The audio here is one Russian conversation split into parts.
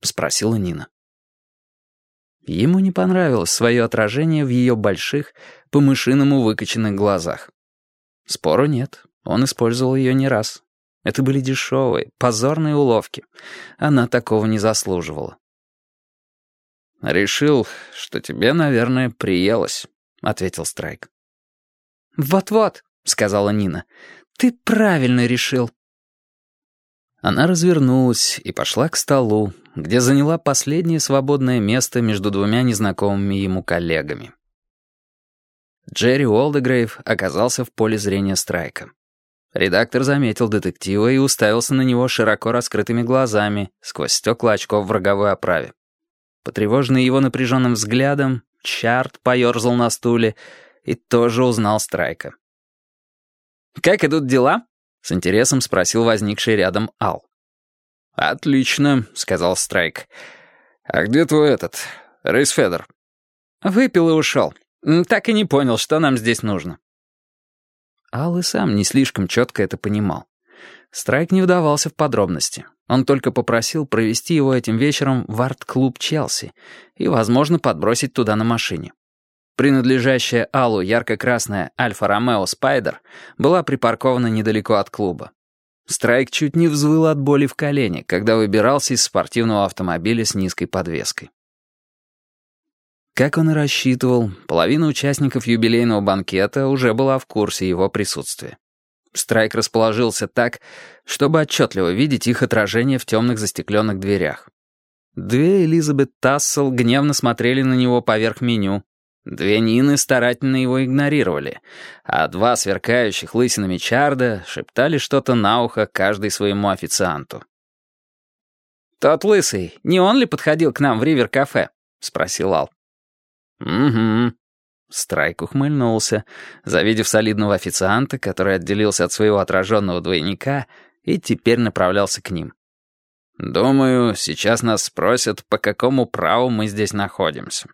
— спросила Нина. Ему не понравилось свое отражение в ее больших, по-мышиному выкоченных глазах. Спору нет, он использовал ее не раз. Это были дешевые, позорные уловки. Она такого не заслуживала. «Решил, что тебе, наверное, приелось», — ответил Страйк. «Вот-вот», — сказала Нина, — «ты правильно решил». Она развернулась и пошла к столу, где заняла последнее свободное место между двумя незнакомыми ему коллегами. Джерри Уолдегрейв оказался в поле зрения Страйка. Редактор заметил детектива и уставился на него широко раскрытыми глазами сквозь стекла очков в роговой оправе. Потревоженный его напряженным взглядом, Чарт поерзал на стуле и тоже узнал Страйка. «Как идут дела?» — с интересом спросил возникший рядом Ал. «Отлично», — сказал Страйк. «А где твой этот, Рейс Федор?» «Выпил и ушел. Так и не понял, что нам здесь нужно». Ал и сам не слишком четко это понимал. Страйк не вдавался в подробности. Он только попросил провести его этим вечером в арт-клуб «Челси» и, возможно, подбросить туда на машине. Принадлежащая Аллу ярко-красная «Альфа-Ромео Спайдер» была припаркована недалеко от клуба. Страйк чуть не взвыл от боли в колене, когда выбирался из спортивного автомобиля с низкой подвеской. Как он и рассчитывал, половина участников юбилейного банкета уже была в курсе его присутствия. Страйк расположился так, чтобы отчетливо видеть их отражение в темных застекленных дверях. Две Элизабет Тассел гневно смотрели на него поверх меню, Две Нины старательно его игнорировали, а два сверкающих лысинами Чарда шептали что-то на ухо каждый своему официанту. «Тот лысый, не он ли подходил к нам в Ривер-кафе?» — спросил Ал. «Угу». Страйк ухмыльнулся, завидев солидного официанта, который отделился от своего отраженного двойника и теперь направлялся к ним. «Думаю, сейчас нас спросят, по какому праву мы здесь находимся».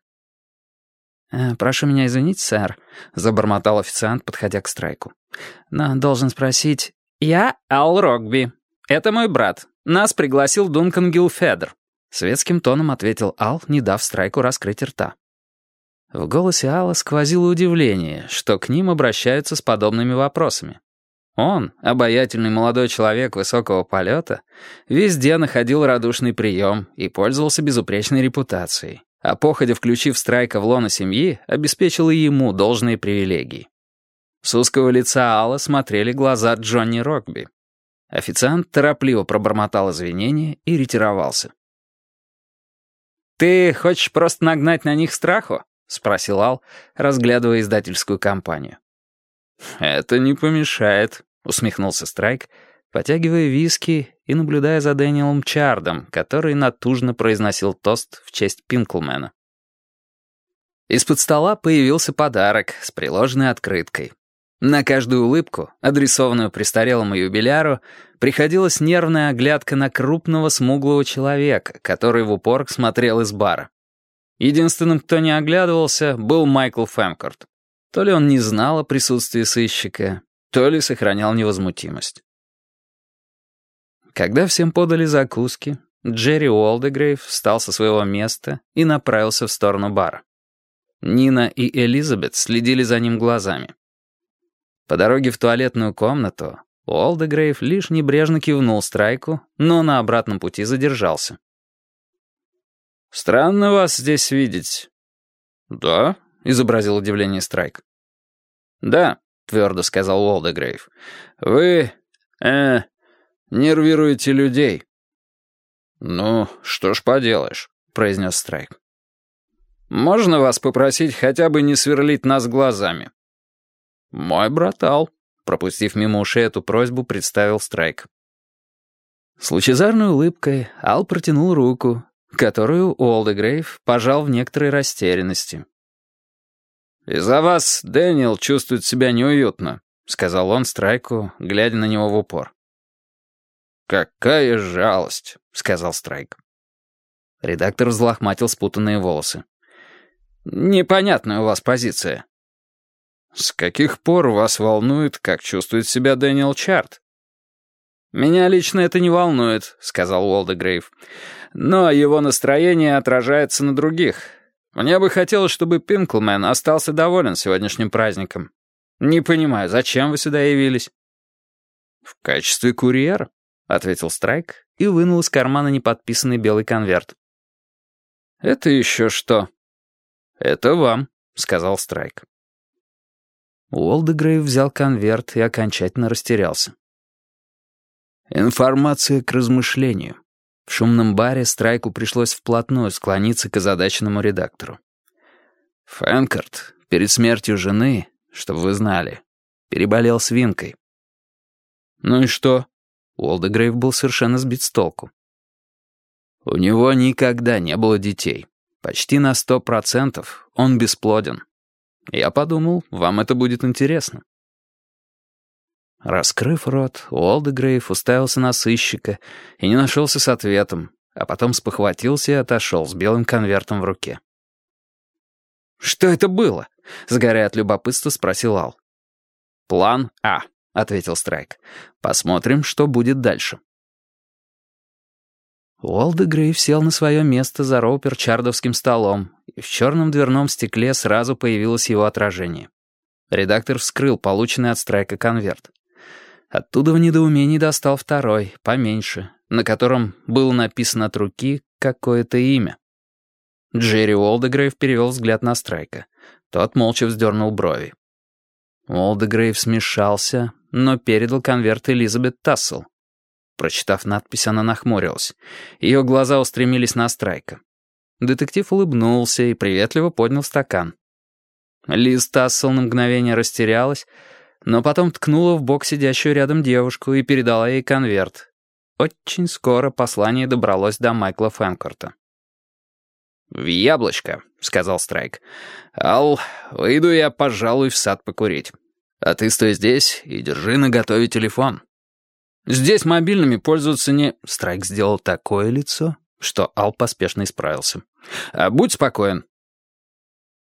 Э, «Прошу меня извинить, сэр», — забормотал официант, подходя к страйку. «Но должен спросить...» «Я Ал Рогби. Это мой брат. Нас пригласил Дункан Гилфедер», — светским тоном ответил Ал, не дав страйку раскрыть рта. В голосе Алла сквозило удивление, что к ним обращаются с подобными вопросами. Он, обаятельный молодой человек высокого полета, везде находил радушный прием и пользовался безупречной репутацией а походя включив Страйка в лоно семьи, обеспечила ему должные привилегии. С узкого лица Алла смотрели глаза Джонни Рокби. Официант торопливо пробормотал извинения и ретировался. «Ты хочешь просто нагнать на них страху?» — спросил Ал, разглядывая издательскую компанию. «Это не помешает», — усмехнулся Страйк, потягивая виски и наблюдая за Дэниелом Чардом, который натужно произносил тост в честь Пинклмена. Из-под стола появился подарок с приложенной открыткой. На каждую улыбку, адресованную престарелому юбиляру, приходилась нервная оглядка на крупного смуглого человека, который в упор смотрел из бара. Единственным, кто не оглядывался, был Майкл Фэмкорт. То ли он не знал о присутствии сыщика, то ли сохранял невозмутимость. Когда всем подали закуски, Джерри Уолдегрейв встал со своего места и направился в сторону бара. Нина и Элизабет следили за ним глазами. По дороге в туалетную комнату Уолдегрейв лишь небрежно кивнул Страйку, но на обратном пути задержался. «Странно вас здесь видеть». «Да?» — изобразил удивление Страйк. «Да», — твердо сказал Уолдегрейв. «Вы... э... Нервируете людей». «Ну, что ж поделаешь», — произнес Страйк. «Можно вас попросить хотя бы не сверлить нас глазами?» «Мой братал», — пропустив мимо ушей эту просьбу, представил Страйк. С лучезарной улыбкой Ал протянул руку, которую Уолдегрейв пожал в некоторой растерянности. «Из-за вас Дэниел чувствует себя неуютно», — сказал он Страйку, глядя на него в упор. «Какая жалость», — сказал Страйк. Редактор взлохматил спутанные волосы. «Непонятная у вас позиция». «С каких пор вас волнует, как чувствует себя Дэниел Чарт?» «Меня лично это не волнует», — сказал Уолдегрейв. «Но его настроение отражается на других. Мне бы хотелось, чтобы Пинклмен остался доволен сегодняшним праздником. Не понимаю, зачем вы сюда явились?» «В качестве курьера», — ответил Страйк и вынул из кармана неподписанный белый конверт. «Это еще что?» «Это вам», — сказал Страйк. Уолдегрейв взял конверт и окончательно растерялся. Информация к размышлению. В шумном баре Страйку пришлось вплотную склониться к озадаченному редактору. Фэнкарт перед смертью жены, чтобы вы знали, переболел свинкой. Ну и что? Уолдегрейв был совершенно сбит с толку. У него никогда не было детей. Почти на сто процентов он бесплоден. Я подумал, вам это будет интересно. Раскрыв рот, Уолдегрейв уставился на сыщика и не нашелся с ответом, а потом спохватился и отошел с белым конвертом в руке. «Что это было?» — сгоря от любопытства спросил Ал. «План А», — ответил Страйк. «Посмотрим, что будет дальше». Уолдегрейв сел на свое место за роуперчардовским столом, и в черном дверном стекле сразу появилось его отражение. Редактор вскрыл полученный от Страйка конверт. Оттуда в недоумении достал второй, поменьше, на котором было написано от руки какое-то имя. Джерри Уолдегрейв перевел взгляд на Страйка. Тот молча вздернул брови. Уолдегрейв смешался, но передал конверт Элизабет Тассел. Прочитав надпись, она нахмурилась. Ее глаза устремились на Страйка. Детектив улыбнулся и приветливо поднял стакан. Лиз Тассел на мгновение растерялась, но потом ткнула в бок сидящую рядом девушку и передала ей конверт. Очень скоро послание добралось до Майкла Фэнкорта. «В яблочко», — сказал Страйк. «Ал, выйду я, пожалуй, в сад покурить. А ты стой здесь и держи наготове телефон». «Здесь мобильными пользуются не...» Страйк сделал такое лицо, что Ал поспешно исправился. «А «Будь спокоен,